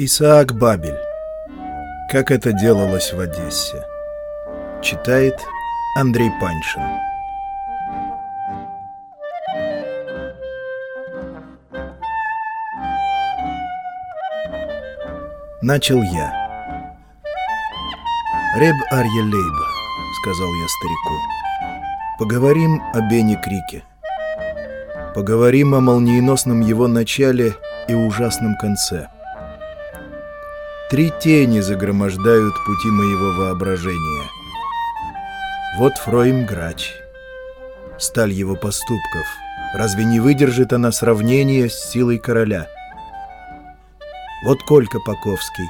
Исаак Бабель. Как это делалось в Одессе. Читает Андрей Паншин. Начал я. «Реб Арье Лейб», — сказал я старику, — «поговорим о Бене Крике. Поговорим о молниеносном его начале и ужасном конце». Три тени загромождают пути моего воображения. Вот Фроим Грач. Сталь его поступков. Разве не выдержит она сравнения с силой короля? Вот Колька Паковский.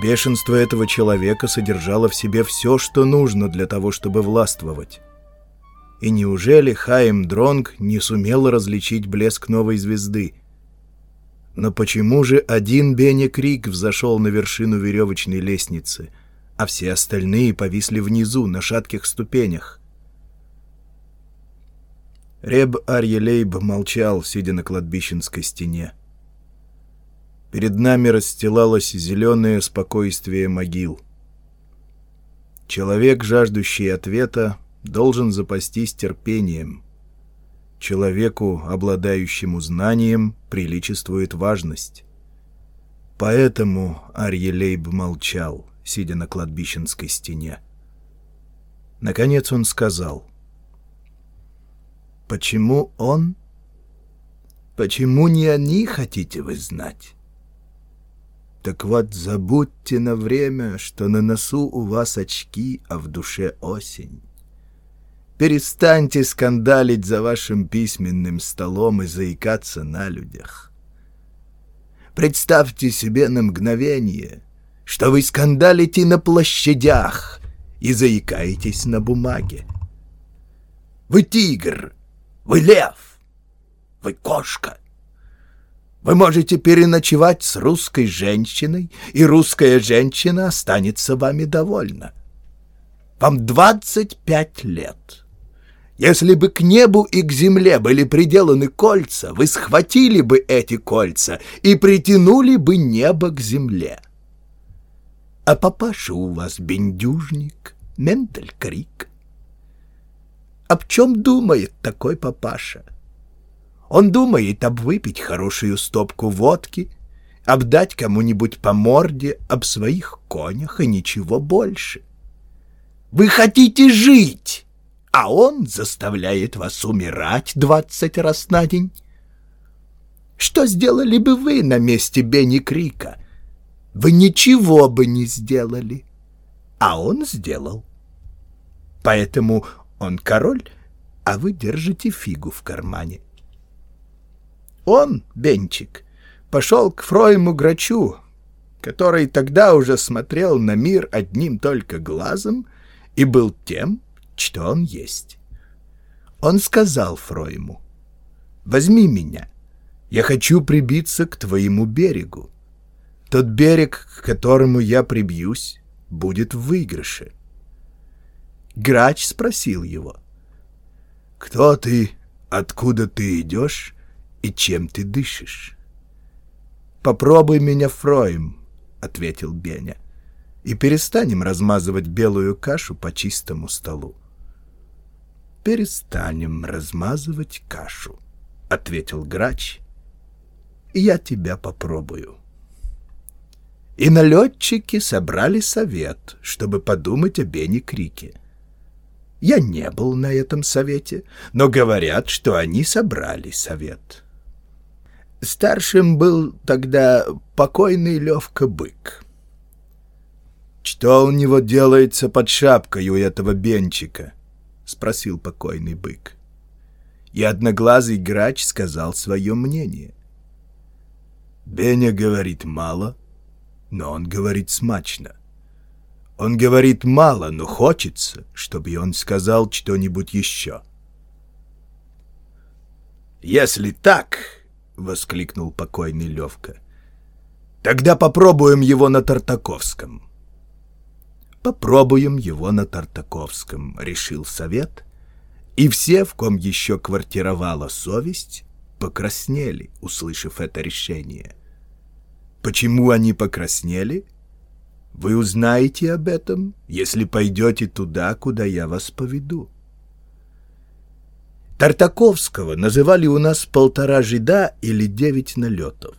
Бешенство этого человека содержало в себе все, что нужно для того, чтобы властвовать. И неужели Хаим Дронг не сумел различить блеск новой звезды — но почему же один Бенни Крик взошел на вершину веревочной лестницы, а все остальные повисли внизу, на шатких ступенях? Реб Арьелейб молчал, сидя на кладбищенской стене. Перед нами расстилалось зеленое спокойствие могил. Человек, жаждущий ответа, должен запастись терпением — Человеку, обладающему знанием, приличествует важность. Поэтому Арьелейб молчал, сидя на кладбищенской стене. Наконец он сказал. «Почему он? Почему не они, хотите вы знать? Так вот, забудьте на время, что на носу у вас очки, а в душе осень. Перестаньте скандалить за вашим письменным столом и заикаться на людях. Представьте себе на мгновение, что вы скандалите на площадях и заикаетесь на бумаге. Вы тигр, вы лев, вы кошка. Вы можете переночевать с русской женщиной, и русская женщина останется вами довольна. Вам двадцать пять лет. Если бы к небу и к земле были приделаны кольца, вы схватили бы эти кольца и притянули бы небо к земле. А папаша у вас бендюжник, менталь крик. Об чем думает такой папаша? Он думает об выпить хорошую стопку водки, обдать кому-нибудь по морде, об своих конях и ничего больше. Вы хотите жить! А он заставляет вас умирать двадцать раз на день. Что сделали бы вы на месте Бенни Крика? Вы ничего бы не сделали, а он сделал. Поэтому он король, а вы держите фигу в кармане. Он, Бенчик, пошел к Фроему Грачу, который тогда уже смотрел на мир одним только глазом и был тем, что он есть. Он сказал Фройму, «Возьми меня, я хочу прибиться к твоему берегу. Тот берег, к которому я прибьюсь, будет в выигрыше». Грач спросил его, «Кто ты, откуда ты идешь и чем ты дышишь?» «Попробуй меня, Фройм», — ответил Беня, «и перестанем размазывать белую кашу по чистому столу» перестанем размазывать кашу, — ответил грач. — Я тебя попробую. И налетчики собрали совет, чтобы подумать о Бене Крике. Я не был на этом совете, но говорят, что они собрали совет. Старшим был тогда покойный Левка Бык. Что у него делается под шапкой у этого Бенчика? — спросил покойный бык. И одноглазый грач сказал свое мнение. Беня говорит мало, но он говорит смачно. Он говорит мало, но хочется, чтобы он сказал что-нибудь еще. «Если так, — воскликнул покойный Левка, — тогда попробуем его на Тартаковском». Попробуем его на Тартаковском, решил совет, и все, в ком еще квартировала совесть, покраснели, услышав это решение. Почему они покраснели? Вы узнаете об этом, если пойдете туда, куда я вас поведу. Тартаковского называли у нас полтора жида или девять налетов.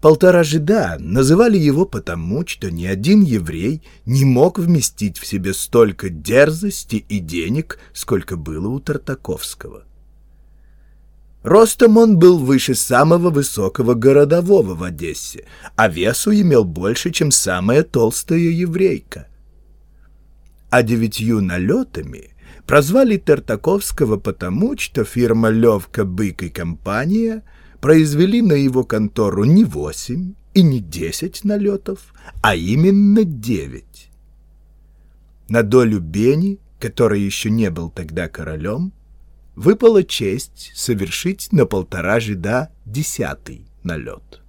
Полтора жида называли его потому, что ни один еврей не мог вместить в себе столько дерзости и денег, сколько было у Тартаковского. Ростом он был выше самого высокого городового в Одессе, а весу имел больше, чем самая толстая еврейка. А девятью налетами прозвали Тартаковского потому, что фирма «Левка, Бык и компания» произвели на его контору не восемь и не десять налетов, а именно девять. На долю Бени, который еще не был тогда королем, выпала честь совершить на полтора жида десятый налет.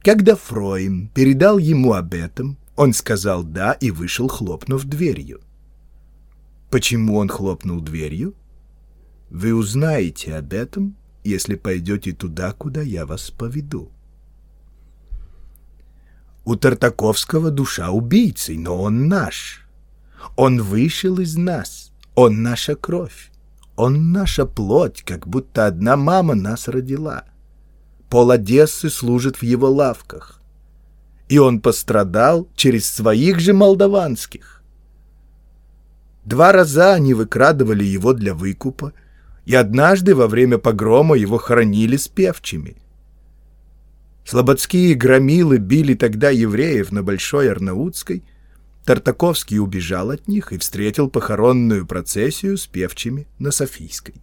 Когда Фроим передал ему об этом, он сказал «да» и вышел, хлопнув дверью. Почему он хлопнул дверью? Вы узнаете об этом, если пойдете туда, куда я вас поведу. У Тартаковского душа убийцы, но он наш. Он вышел из нас. Он наша кровь. Он наша плоть, как будто одна мама нас родила. Пол Одессы служит в его лавках. И он пострадал через своих же молдаванских. Два раза они выкрадывали его для выкупа, и однажды во время погрома его хоронили с певчими. Слободские громилы били тогда евреев на Большой Арнаутской — Тартаковский убежал от них и встретил похоронную процессию с певчими на Софийской.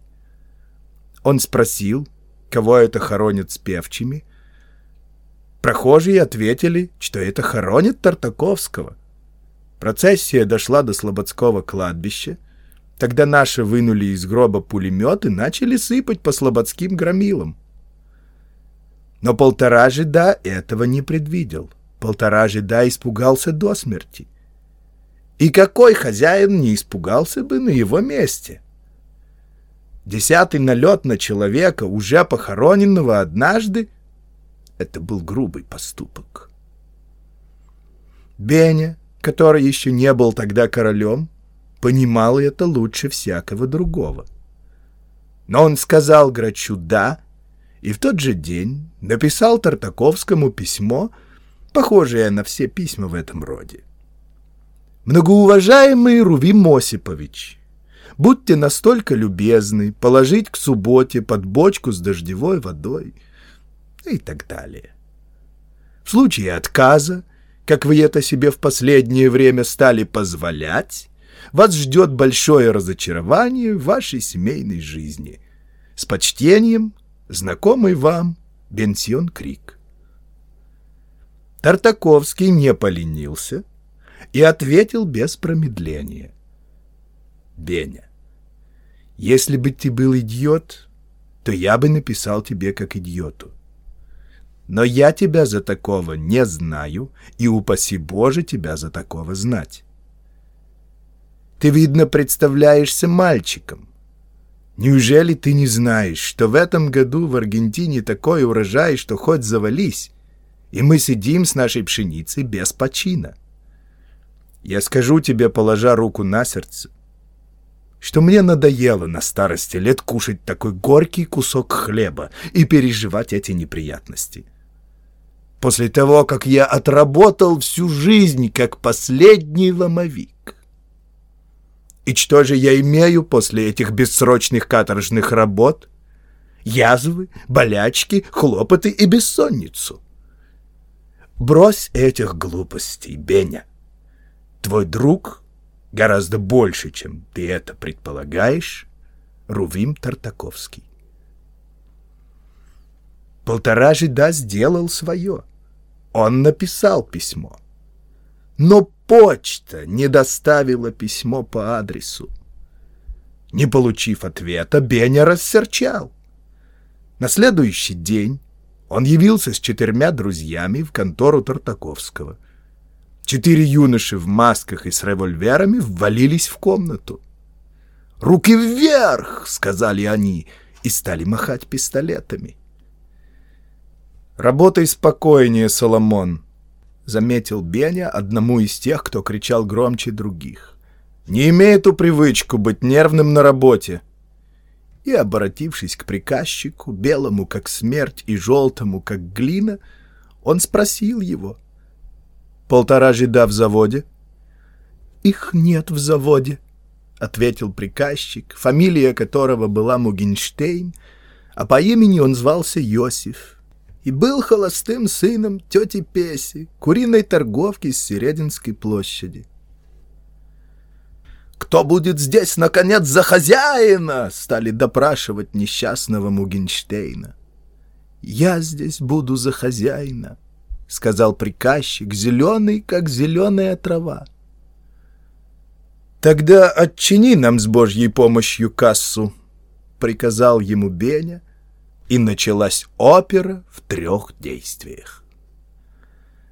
Он спросил, кого это хоронят с певчими. Прохожие ответили, что это хоронят Тартаковского. Процессия дошла до Слободского кладбища. Тогда наши вынули из гроба пулемет и начали сыпать по слободским громилам. Но полтора жида этого не предвидел. Полтора жида испугался до смерти. И какой хозяин не испугался бы на его месте? Десятый налет на человека, уже похороненного однажды, это был грубый поступок. Беня, который еще не был тогда королем, понимал это лучше всякого другого. Но он сказал Грачу «да», и в тот же день написал Тартаковскому письмо, похожее на все письма в этом роде. Многоуважаемый Рувим Осипович, будьте настолько любезны положить к субботе под бочку с дождевой водой и так далее. В случае отказа, как вы это себе в последнее время стали позволять, вас ждет большое разочарование в вашей семейной жизни. С почтением, знакомый вам Бенсион Крик. Тартаковский не поленился — и ответил без промедления. «Беня, если бы ты был идиот, то я бы написал тебе как идиоту. Но я тебя за такого не знаю, и упаси Боже тебя за такого знать. Ты, видно, представляешься мальчиком. Неужели ты не знаешь, что в этом году в Аргентине такой урожай, что хоть завались, и мы сидим с нашей пшеницей без почина?» Я скажу тебе, положа руку на сердце, что мне надоело на старости лет кушать такой горький кусок хлеба и переживать эти неприятности. После того, как я отработал всю жизнь как последний ломовик. И что же я имею после этих бессрочных каторжных работ? Язвы, болячки, хлопоты и бессонницу. Брось этих глупостей, Беня. Твой друг гораздо больше, чем ты это предполагаешь, Рувим Тартаковский. Полтора жида сделал свое. Он написал письмо. Но почта не доставила письмо по адресу. Не получив ответа, Беня рассерчал. На следующий день он явился с четырьмя друзьями в контору Тартаковского. Четыре юноши в масках и с револьверами ввалились в комнату. «Руки вверх!» — сказали они и стали махать пистолетами. «Работай спокойнее, Соломон», — заметил Беня одному из тех, кто кричал громче других. «Не имей эту привычку быть нервным на работе». И, обратившись к приказчику, белому как смерть и желтому как глина, он спросил его. «Полтора жида в заводе?» «Их нет в заводе», — ответил приказчик, фамилия которого была Мугенштейн, а по имени он звался Йосиф и был холостым сыном тети Песи, куриной торговки с Серединской площади. «Кто будет здесь, наконец, за хозяина?» — стали допрашивать несчастного Мугенштейна. «Я здесь буду за хозяина», — сказал приказчик, зеленый, как зеленая трава. «Тогда отчини нам с Божьей помощью кассу», — приказал ему Беня, и началась опера в трех действиях.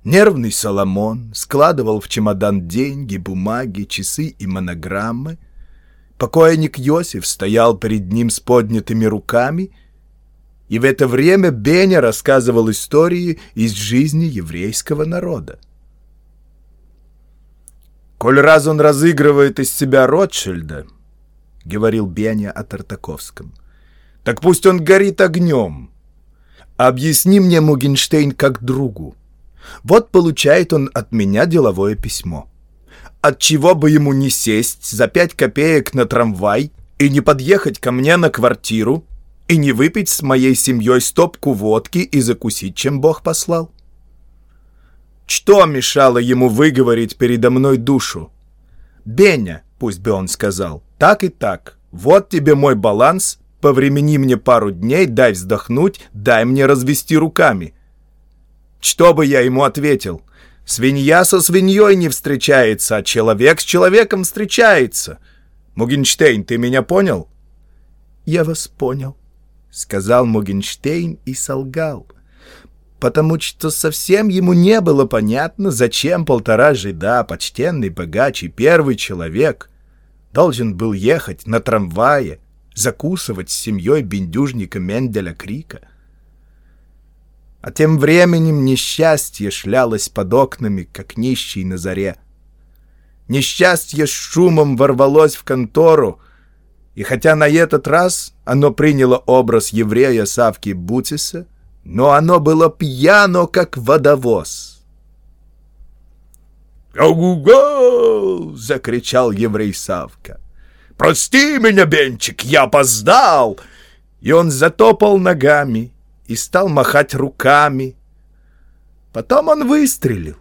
Нервный Соломон складывал в чемодан деньги, бумаги, часы и монограммы. Покойник Йосиф стоял перед ним с поднятыми руками, и в это время Беня рассказывал истории из жизни еврейского народа. «Коль раз он разыгрывает из себя Ротшильда», — говорил Беня о Тартаковском, — так пусть он горит огнем. Объясни мне, Мугенштейн, как другу. Вот получает он от меня деловое письмо. От чего бы ему не сесть за пять копеек на трамвай и не подъехать ко мне на квартиру и не выпить с моей семьей стопку водки и закусить, чем Бог послал? Что мешало ему выговорить передо мной душу? Беня, пусть бы он сказал, так и так. Вот тебе мой баланс, Повремени мне пару дней, дай вздохнуть, дай мне развести руками. Что бы я ему ответил? Свинья со свиньей не встречается, а человек с человеком встречается. Мугенштейн, ты меня понял? Я вас понял, сказал Мугенштейн и солгал потому что совсем ему не было понятно, зачем полтора жида, почтенный богач и первый человек, должен был ехать на трамвае закусывать с семьей бендюжника Менделя Крика. А тем временем несчастье шлялось под окнами, как нищий на заре. Несчастье с шумом ворвалось в контору, и хотя на этот раз оно приняло образ еврея Савки Бутиса, но оно было пьяно, как водовоз. «Ау-гау!» — закричал еврей Савка. «Прости меня, Бенчик, я опоздал!» И он затопал ногами и стал махать руками. Потом он выстрелил,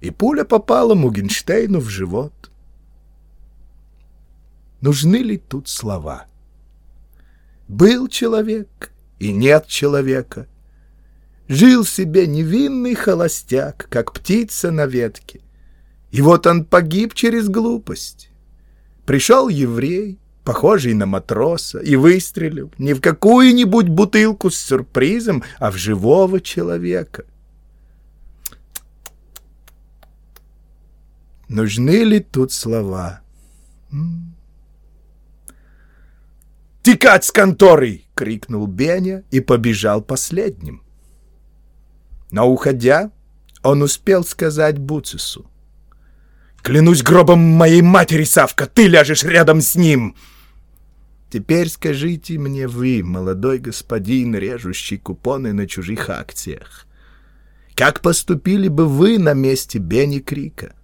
и пуля попала Мугенштейну в живот. Нужны ли тут слова? Был человек и нет человека. Жил себе невинный холостяк, как птица на ветке. И вот он погиб через глупость. Пришел еврей, похожий на матроса, и выстрелил не в какую-нибудь бутылку с сюрпризом, а в живого человека. Нужны ли тут слова? «Текать с конторы!» — крикнул Беня и побежал последним. Но, уходя, он успел сказать Буцису. Клянусь гробом моей матери, Савка, ты ляжешь рядом с ним!» Теперь скажите мне вы, молодой господин, режущий купоны на чужих акциях, как поступили бы вы на месте Бенни Крика?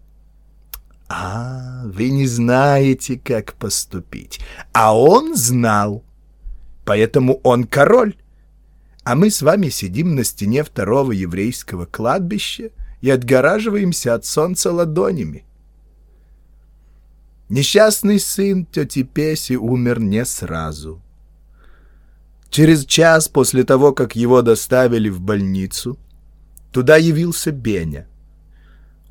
А, вы не знаете, как поступить, а он знал, поэтому он король. А мы с вами сидим на стене второго еврейского кладбища и отгораживаемся от солнца ладонями. Несчастный сын тети Песи умер не сразу. Через час после того, как его доставили в больницу, туда явился Беня.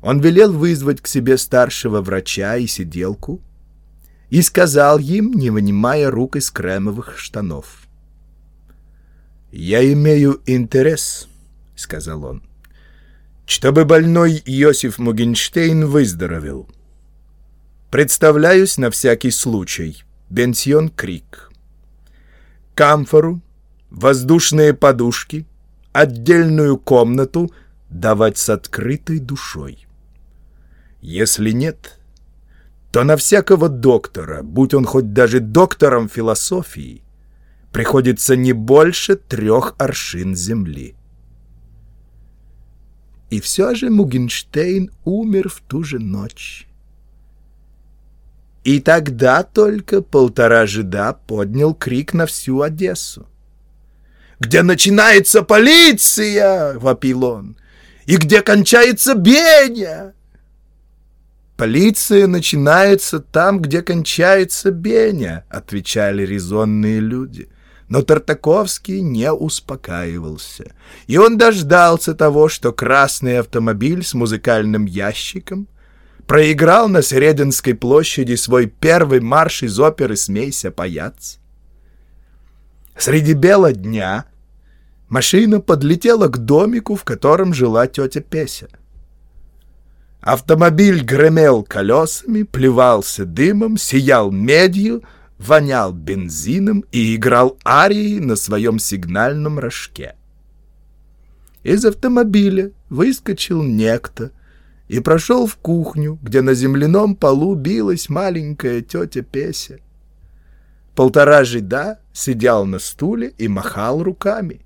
Он велел вызвать к себе старшего врача и сиделку и сказал им, не вынимая рук из кремовых штанов. «Я имею интерес», — сказал он, — «чтобы больной Иосиф Мугенштейн выздоровел». Представляюсь на всякий случай. Бенсион Крик. Камфору, воздушные подушки, отдельную комнату давать с открытой душой. Если нет, то на всякого доктора, будь он хоть даже доктором философии, приходится не больше трех аршин земли. И все же Мугенштейн умер в ту же ночь. И тогда только полтора жида поднял крик на всю Одессу. «Где начинается полиция?» — вопил он. «И где кончается Беня?» «Полиция начинается там, где кончается Беня», — отвечали резонные люди. Но Тартаковский не успокаивался, и он дождался того, что красный автомобиль с музыкальным ящиком проиграл на Серединской площади свой первый марш из оперы «Смейся, паяц». Среди бела дня машина подлетела к домику, в котором жила тетя Песя. Автомобиль гремел колесами, плевался дымом, сиял медью, вонял бензином и играл арии на своем сигнальном рожке. Из автомобиля выскочил некто и прошел в кухню, где на земляном полу билась маленькая тетя Песя. Полтора жида сидел на стуле и махал руками.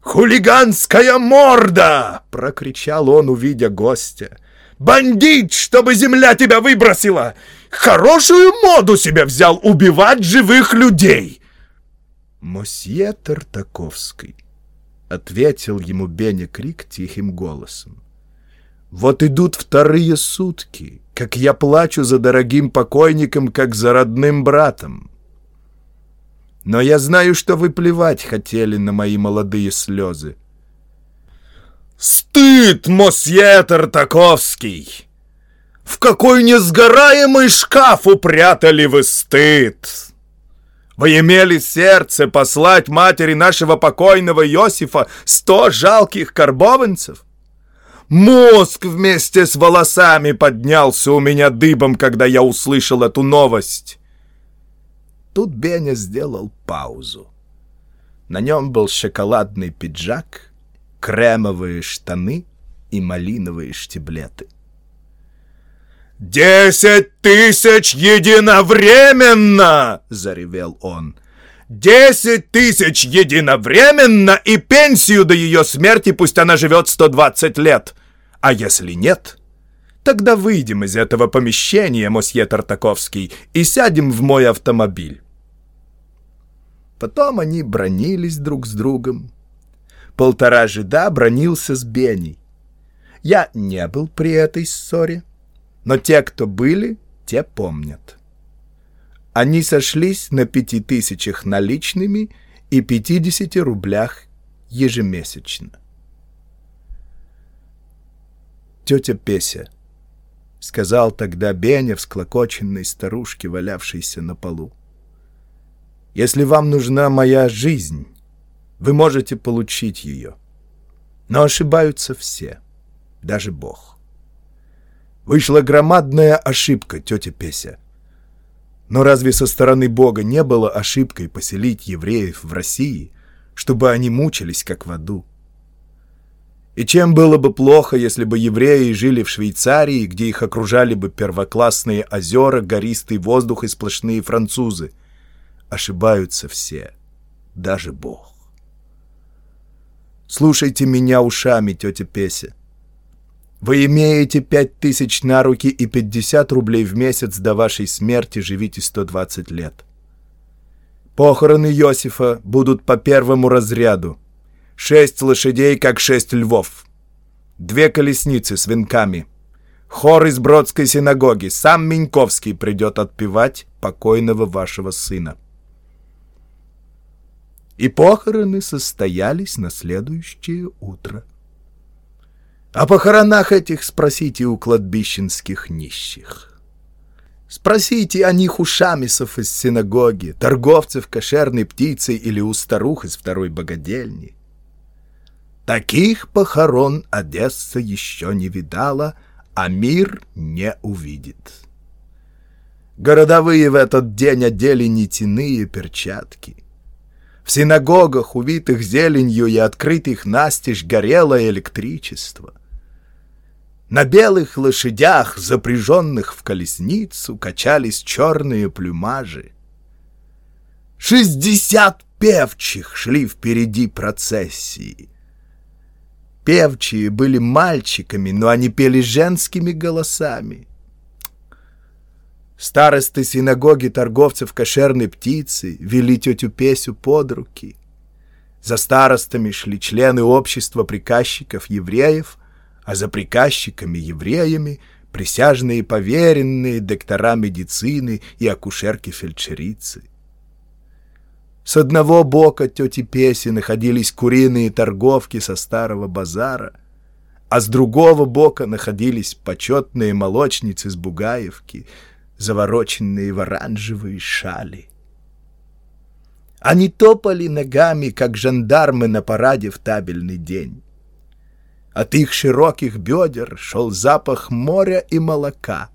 «Хулиганская морда!» — прокричал он, увидя гостя. «Бандит, чтобы земля тебя выбросила! Хорошую моду себе взял убивать живых людей!» «Мосье Тартаковский», — ответил ему Беня Крик тихим голосом. «Вот идут вторые сутки, как я плачу за дорогим покойником, как за родным братом. Но я знаю, что вы плевать хотели на мои молодые слезы. «Стыд, мосье Тартаковский! В какой несгораемый шкаф упрятали вы стыд! Вы имели сердце послать матери нашего покойного Иосифа сто жалких карбованцев? Мозг вместе с волосами поднялся у меня дыбом, когда я услышал эту новость. Тут Беня сделал паузу. На нем был шоколадный пиджак, кремовые штаны и малиновые штиблеты. «Десять тысяч единовременно!» — заревел он. «Десять тысяч единовременно и пенсию до ее смерти пусть она живет сто двадцать лет! А если нет, тогда выйдем из этого помещения, мосье Тартаковский, и сядем в мой автомобиль. Потом они бронились друг с другом. Полтора жида бронился с Беней. Я не был при этой ссоре, но те, кто были, те помнят. Они сошлись на пяти тысячах наличными и пятидесяти рублях ежемесячно. Тетя Песя, — сказал тогда Беня всклокоченной старушке, валявшейся на полу. Если вам нужна моя жизнь, вы можете получить ее. Но ошибаются все, даже Бог. Вышла громадная ошибка, тетя Песя. Но разве со стороны Бога не было ошибкой поселить евреев в России, чтобы они мучились, как в аду? И чем было бы плохо, если бы евреи жили в Швейцарии, где их окружали бы первоклассные озера, гористый воздух и сплошные французы — ошибаются все, даже Бог. Слушайте меня ушами, тетя Песя. Вы имеете пять тысяч на руки и пятьдесят рублей в месяц до вашей смерти живите сто двадцать лет. Похороны Иосифа будут по первому разряду. Шесть лошадей, как шесть львов. Две колесницы с венками. Хор из Бродской синагоги. Сам Меньковский придет отпевать покойного вашего сына и похороны состоялись на следующее утро. О похоронах этих спросите у кладбищенских нищих. Спросите о них у шамисов из синагоги, торговцев кошерной птицей или у старух из второй богадельни. Таких похорон Одесса еще не видала, а мир не увидит. Городовые в этот день одели нитяные перчатки — В синагогах, увитых зеленью и открытых настежь, горело электричество. На белых лошадях, запряженных в колесницу, качались черные плюмажи. Шестьдесят певчих шли впереди процессии. Певчие были мальчиками, но они пели женскими голосами. Старосты синагоги торговцев кошерной птицы вели тетю Песю под руки. За старостами шли члены общества приказчиков евреев, а за приказчиками евреями присяжные поверенные, доктора медицины и акушерки-фельдшерицы. С одного бока тети Песи находились куриные торговки со старого базара, а с другого бока находились почетные молочницы с Бугаевки, завороченные в оранжевые шали. Они топали ногами, как жандармы на параде в табельный день. От их широких бедер шел запах моря и молока.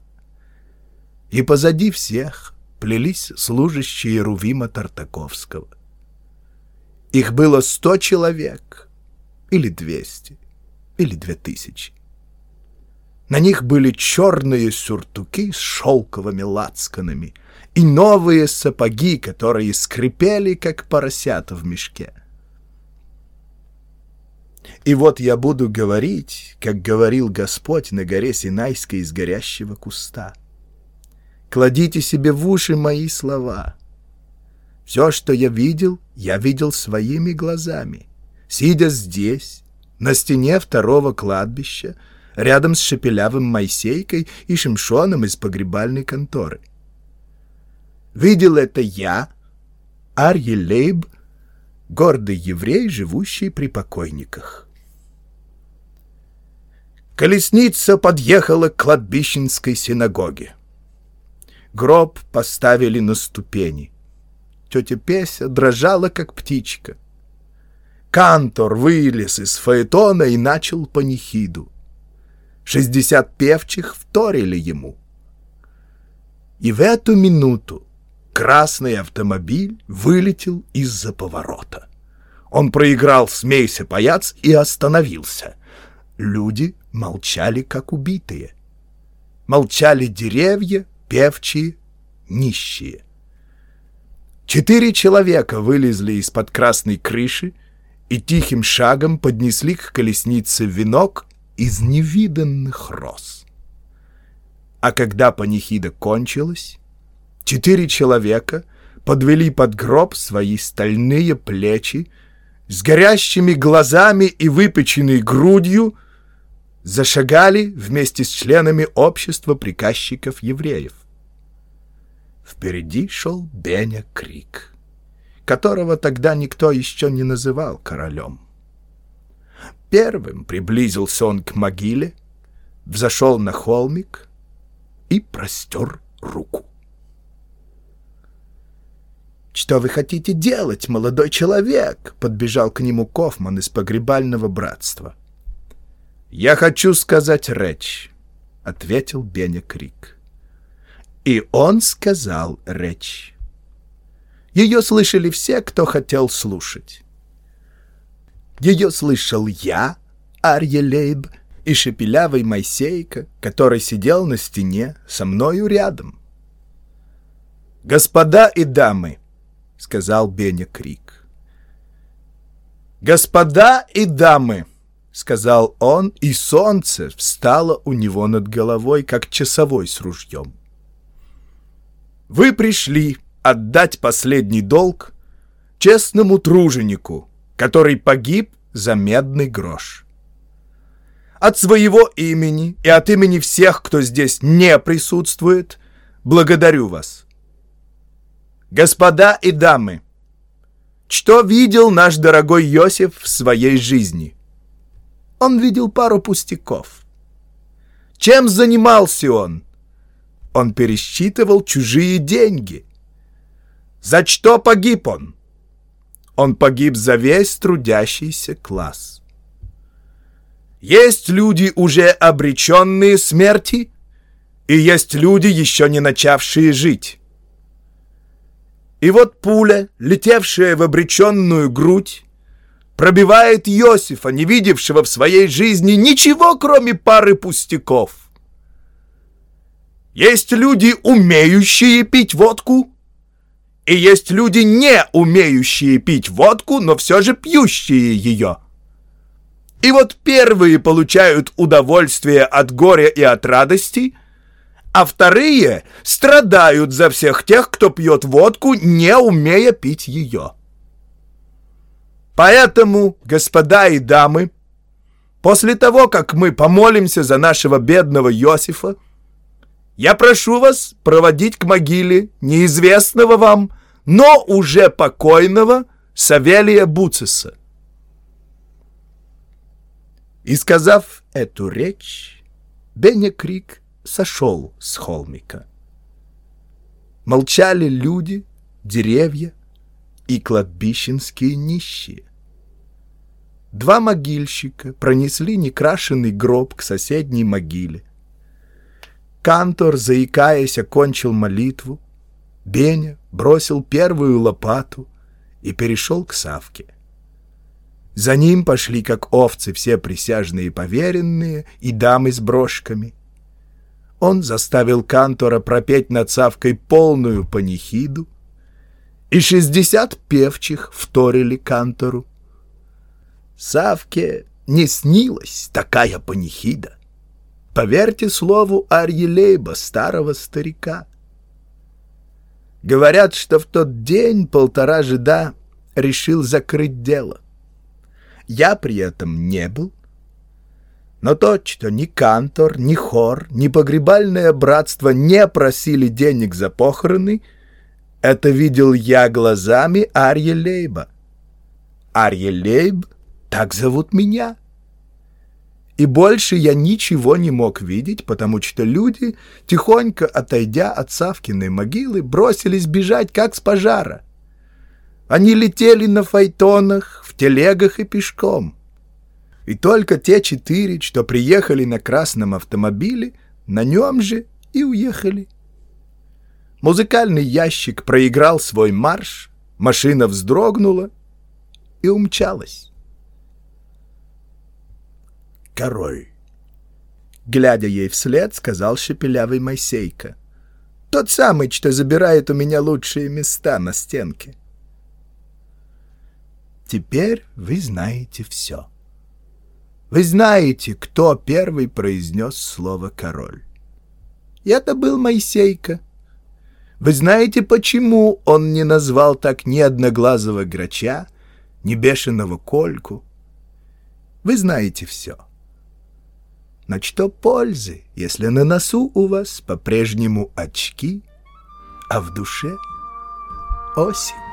И позади всех плелись служащие Рувима Тартаковского. Их было сто человек, или двести, или две тысячи. На них были черные сюртуки с шелковыми лацканами и новые сапоги, которые скрипели, как поросята в мешке. И вот я буду говорить, как говорил Господь на горе Синайской из горящего куста — Кладите себе в уши мои слова. Все, что я видел, я видел своими глазами. Сидя здесь, на стене второго кладбища, рядом с шепелявым Моисейкой и Шимшоном из погребальной конторы. Видел это я, Арье Лейб, гордый еврей, живущий при покойниках. Колесница подъехала к кладбищенской синагоге. Гроб поставили на ступени. Тетя Песя дрожала, как птичка. Кантор вылез из фаэтона и начал панихиду. Шестьдесят певчих вторили ему. И в эту минуту красный автомобиль вылетел из-за поворота. Он проиграл «Смейся, паяц» и остановился. Люди молчали, как убитые. Молчали деревья, певчие, нищие. Четыре человека вылезли из-под красной крыши и тихим шагом поднесли к колеснице венок из невиданных роз. А когда панихида кончилась, четыре человека подвели под гроб свои стальные плечи с горящими глазами и выпеченной грудью — зашагали вместе с членами общества приказчиков евреев. Впереди шел Беня Крик, которого тогда никто еще не называл королем. Первым приблизился он к могиле, взошел на холмик и простер руку. «Что вы хотите делать, молодой человек?» — подбежал к нему Кофман из погребального братства. «Я хочу сказать речь», — ответил Беня Крик. И он сказал речь. Ее слышали все, кто хотел слушать. Ее слышал я, Арье Лейб, и шепелявый Майсейка, который сидел на стене со мною рядом. «Господа и дамы!» — сказал Беня Крик. «Господа и дамы!» — сказал он, и солнце встало у него над головой, как часовой с ружьем. Вы пришли отдать последний долг честному труженику, который погиб за медный грош. От своего имени и от имени всех, кто здесь не присутствует, благодарю вас. Господа и дамы, что видел наш дорогой Йосиф в своей жизни? Он видел пару пустяков. Чем занимался он? Он пересчитывал чужие деньги. За что погиб он? Он погиб за весь трудящийся класс. Есть люди, уже обреченные смерти, и есть люди, еще не начавшие жить. И вот пуля, летевшая в обреченную грудь, пробивает Иосифа, не видевшего в своей жизни ничего, кроме пары пустяков. Есть люди, умеющие пить водку, и есть люди, не умеющие пить водку, но все же пьющие ее. И вот первые получают удовольствие от горя и от радости, а вторые страдают за всех тех, кто пьет водку, не умея пить ее. Поэтому, господа и дамы, после того, как мы помолимся за нашего бедного Иосифа, я прошу вас проводить к могиле неизвестного вам, но уже покойного Савелия Буциса. И сказав эту речь, Беня Крик сошел с холмика. Молчали люди, деревья и кладбищенские нищие. Два могильщика пронесли некрашенный гроб к соседней могиле. Кантор, заикаясь, окончил молитву. Беня бросил первую лопату и перешел к Савке. За ним пошли, как овцы, все присяжные поверенные и дамы с брошками. Он заставил Кантора пропеть над Савкой полную панихиду, и шестьдесят певчих вторили Кантору. Савке не снилась такая панихида. Поверьте слову Арьелейба, старого старика. Говорят, что в тот день полтора жида решил закрыть дело. Я при этом не был. Но то, что ни Кантор, ни Хор, ни погребальное братство не просили денег за похороны, это видел я глазами Арье Лейба. Арье Лейб, так зовут меня. И больше я ничего не мог видеть, потому что люди, тихонько отойдя от Савкиной могилы, бросились бежать, как с пожара. Они летели на файтонах, в телегах и пешком. И только те четыре, что приехали на красном автомобиле, на нем же и уехали. Музыкальный ящик проиграл свой марш, машина вздрогнула и умчалась. Король. Глядя ей вслед, сказал шепелявый Майсейка. Тот самый, что забирает у меня лучшие места на стенке. Теперь вы знаете все. Вы знаете, кто первый произнес слово «король». И это был Моисейка. Вы знаете, почему он не назвал так ни одноглазого грача, ни бешеного кольку. Вы знаете все. Но что пользы, если на носу у вас по-прежнему очки, а в душе осень?